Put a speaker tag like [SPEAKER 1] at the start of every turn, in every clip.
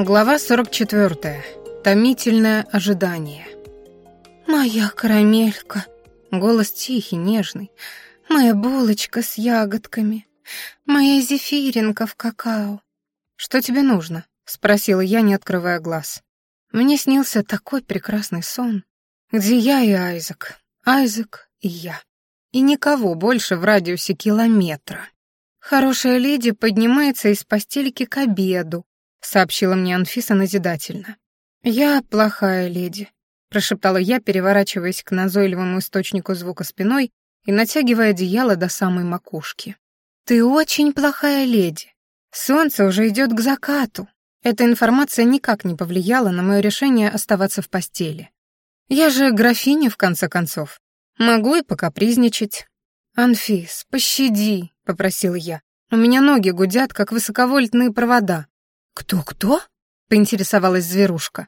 [SPEAKER 1] Глава 44. Томительное ожидание.
[SPEAKER 2] «Моя карамелька», голос тихий, нежный, «моя булочка с ягодками, моя зефиринка в какао».
[SPEAKER 1] «Что тебе нужно?» — спросила я, не открывая глаз. Мне снился такой прекрасный сон, где я и Айзек, Айзек и я. И никого больше в радиусе километра. Хорошая леди поднимается из постельки к обеду, сообщила мне Анфиса назидательно. «Я плохая леди», — прошептала я, переворачиваясь к назойливому источнику звука спиной и натягивая одеяло до самой макушки. «Ты очень плохая леди. Солнце уже идет к закату». Эта информация никак не повлияла на мое решение оставаться в постели. Я же графиня, в конце концов. Могу и покапризничать. «Анфис, пощади», — попросил я. «У меня ноги гудят, как высоковольтные провода.
[SPEAKER 2] «Кто-кто?»
[SPEAKER 1] — поинтересовалась зверушка.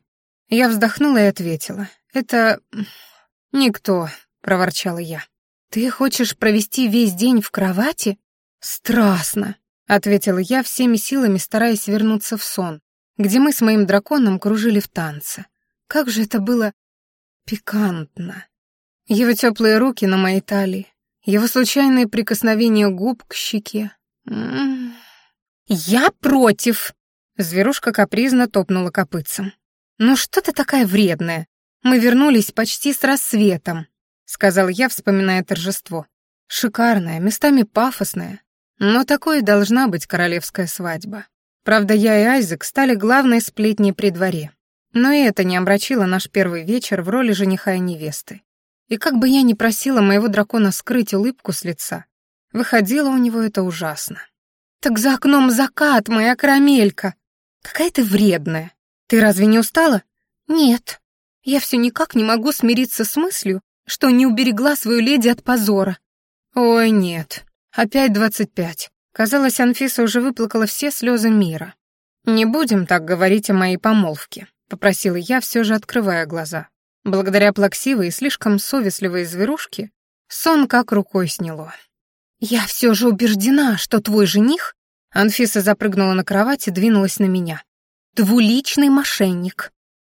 [SPEAKER 1] Я вздохнула и ответила. «Это... никто», — проворчала я.
[SPEAKER 2] «Ты хочешь провести весь день в кровати?»
[SPEAKER 1] «Страстно», — ответила я, всеми силами стараясь вернуться в сон, где мы с моим драконом кружили в танце. Как же это было пикантно. Его теплые руки на моей талии, его случайные прикосновения губ к щеке.
[SPEAKER 2] «Я против!»
[SPEAKER 1] Зверушка капризно топнула копытцем. «Ну что ты такая вредная? Мы вернулись почти с рассветом», — сказал я, вспоминая торжество. «Шикарная, местами пафосная. Но такой должна быть королевская свадьба. Правда, я и Айзек стали главной сплетней при дворе. Но и это не омрачило наш первый вечер в роли жениха и невесты. И как бы я ни просила моего дракона скрыть улыбку с лица, выходило у него это ужасно.
[SPEAKER 2] «Так за окном закат, моя карамелька!»
[SPEAKER 1] «Какая ты вредная. Ты разве не устала?»
[SPEAKER 2] «Нет. Я все никак не могу смириться с мыслью, что не уберегла свою леди от позора».
[SPEAKER 1] «Ой, нет. Опять двадцать пять». Казалось, Анфиса уже выплакала все слезы мира. «Не будем так говорить о моей помолвке», — попросила я, все же открывая глаза. Благодаря плаксивой и слишком совестливой зверушке сон как рукой сняло.
[SPEAKER 2] «Я все же убеждена, что твой жених
[SPEAKER 1] Анфиса запрыгнула на кровать и двинулась на меня.
[SPEAKER 2] «Двуличный мошенник».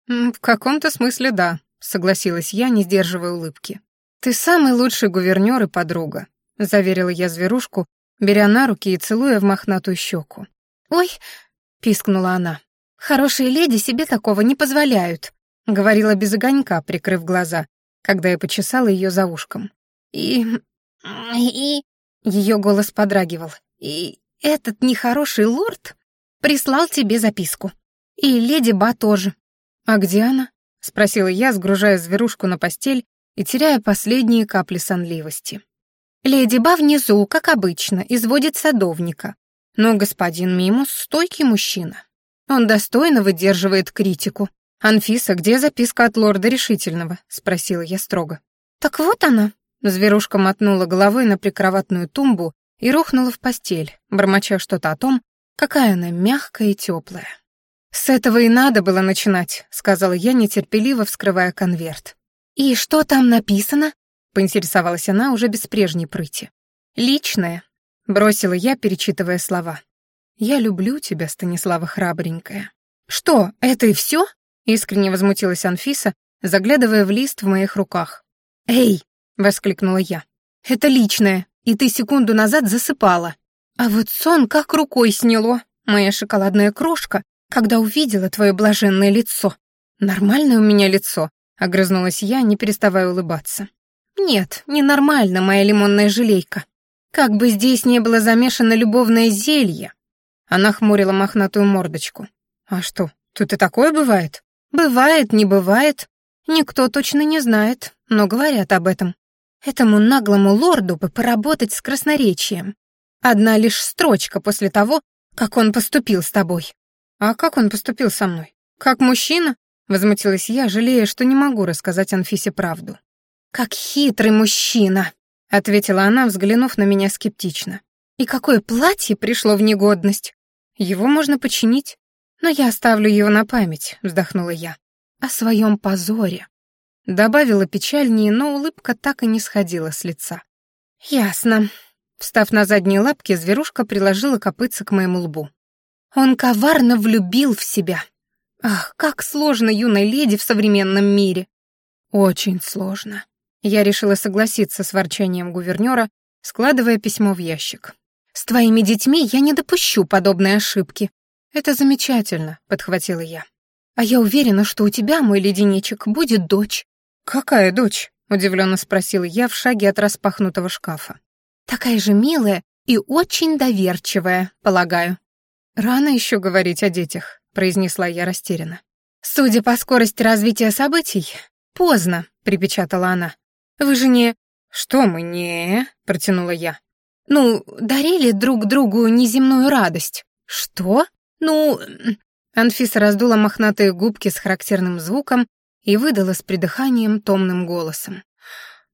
[SPEAKER 1] «В каком-то смысле да», — согласилась я, не сдерживая улыбки. «Ты самый лучший гувернёр и подруга», — заверила я зверушку, беря на руки и целуя в мохнатую щеку.
[SPEAKER 2] «Ой», — пискнула она, — «хорошие леди себе такого не позволяют», — говорила без огонька, прикрыв глаза, когда я почесала ее за ушком. «И... и...» — ее голос подрагивал. «И... Этот нехороший лорд прислал тебе записку. И леди Ба тоже.
[SPEAKER 1] А где она? Спросила я, сгружая зверушку на постель и теряя последние капли сонливости.
[SPEAKER 2] Леди Ба внизу, как обычно, изводит садовника. Но господин Мимус — стойкий мужчина. Он достойно выдерживает критику.
[SPEAKER 1] «Анфиса, где записка от лорда Решительного?» — спросила я строго.
[SPEAKER 2] «Так вот она».
[SPEAKER 1] Зверушка мотнула головой на прикроватную тумбу и рухнула в постель, бормоча что-то о том, какая она мягкая и теплая. «С этого и надо было начинать», — сказала я, нетерпеливо вскрывая конверт.
[SPEAKER 2] «И что там написано?»
[SPEAKER 1] — поинтересовалась она уже без прежней прыти. «Личное», — бросила я, перечитывая слова. «Я люблю тебя, Станислава храбренькая».
[SPEAKER 2] «Что, это и все?»
[SPEAKER 1] — искренне возмутилась Анфиса, заглядывая в лист в моих руках.
[SPEAKER 2] «Эй!»
[SPEAKER 1] — воскликнула я.
[SPEAKER 2] «Это личное и ты секунду назад засыпала. А вот сон как рукой сняло, моя шоколадная крошка, когда увидела твое блаженное лицо.
[SPEAKER 1] Нормальное у меня лицо, огрызнулась я, не переставая улыбаться.
[SPEAKER 2] Нет, ненормально, моя лимонная желейка. Как бы здесь не было замешано любовное зелье.
[SPEAKER 1] Она хмурила мохнатую мордочку. А что, тут и такое бывает?
[SPEAKER 2] Бывает, не бывает. Никто точно не знает, но говорят об этом. Этому наглому лорду бы поработать с красноречием. Одна лишь строчка после того, как он поступил с тобой.
[SPEAKER 1] А как он поступил со мной? Как мужчина? Возмутилась я, жалея, что не могу рассказать Анфисе правду.
[SPEAKER 2] «Как хитрый мужчина», — ответила она, взглянув на меня скептично. «И какое платье пришло в негодность?
[SPEAKER 1] Его можно починить, но я оставлю его на память», — вздохнула я. «О своем позоре». Добавила печальнее, но улыбка так и не сходила с лица.
[SPEAKER 2] «Ясно».
[SPEAKER 1] Встав на задние лапки, зверушка приложила копытца к моему лбу.
[SPEAKER 2] «Он коварно влюбил в себя.
[SPEAKER 1] Ах, как сложно юной леди в современном мире. Очень сложно. Я решила согласиться с ворчанием гувернера, складывая письмо в ящик. С твоими детьми я не допущу подобной ошибки. Это замечательно, подхватила я. А я уверена, что у тебя, мой леденечек, будет дочь. Какая дочь? удивленно спросила я в шаге от распахнутого шкафа. Такая же милая и очень доверчивая, полагаю. Рано еще говорить о детях, произнесла я растерянно. Судя по скорости развития событий, поздно, припечатала она. Вы же не Что мы не? протянула я. Ну, дарили друг другу неземную радость. Что? Ну, Анфиса раздула мохнатые губки с характерным звуком и выдала с придыханием томным голосом.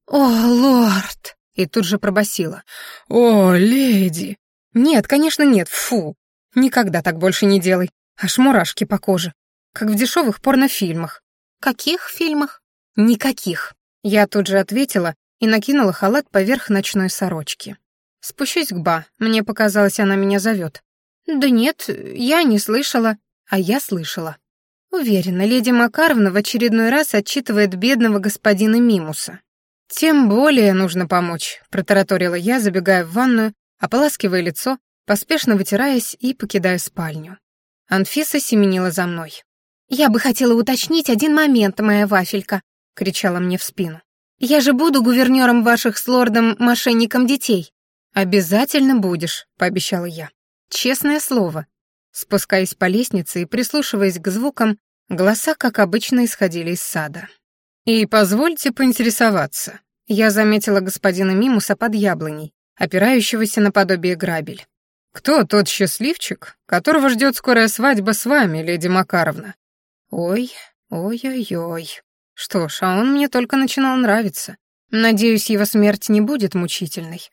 [SPEAKER 1] «О, лорд!» и тут же пробасила. «О, леди!» «Нет, конечно, нет, фу! Никогда так больше не делай. Аж мурашки по коже. Как в дешевых порнофильмах». «Каких фильмах?» «Никаких». Я тут же ответила и накинула халат поверх ночной сорочки. «Спущусь к Ба. Мне показалось, она меня зовет». «Да нет, я не слышала». А я слышала. Уверена, леди Макаровна в очередной раз отчитывает бедного господина Мимуса. «Тем более нужно помочь», — протараторила я, забегая в ванную, ополаскивая лицо, поспешно вытираясь и покидая спальню. Анфиса семенила за мной. «Я бы хотела уточнить один момент, моя вафелька», — кричала мне в спину. «Я же буду гувернёром ваших с лордом мошенником детей». «Обязательно будешь», — пообещала я. «Честное слово». Спускаясь по лестнице и прислушиваясь к звукам, голоса, как обычно, исходили из сада. «И позвольте поинтересоваться». Я заметила господина Мимуса под яблоней, опирающегося на подобие грабель. «Кто тот счастливчик, которого ждет скорая свадьба с вами, леди Макаровна?» «Ой, ой-ой-ой. Что ж, а он мне только начинал нравиться. Надеюсь, его смерть не будет мучительной».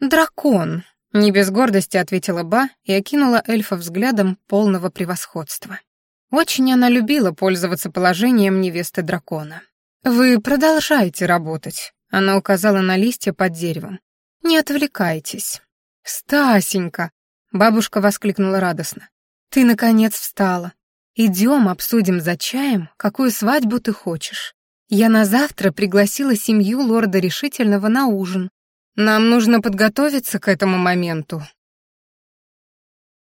[SPEAKER 1] «Дракон», — не без гордости ответила Ба и окинула эльфа взглядом полного превосходства. Очень она любила пользоваться положением невесты дракона. «Вы продолжайте работать», — она указала на листья под деревом. «Не отвлекайтесь». «Стасенька!» — бабушка воскликнула радостно. «Ты, наконец, встала. Идем обсудим за чаем, какую свадьбу ты хочешь. Я на завтра пригласила семью лорда Решительного на ужин. Нам нужно подготовиться к этому моменту,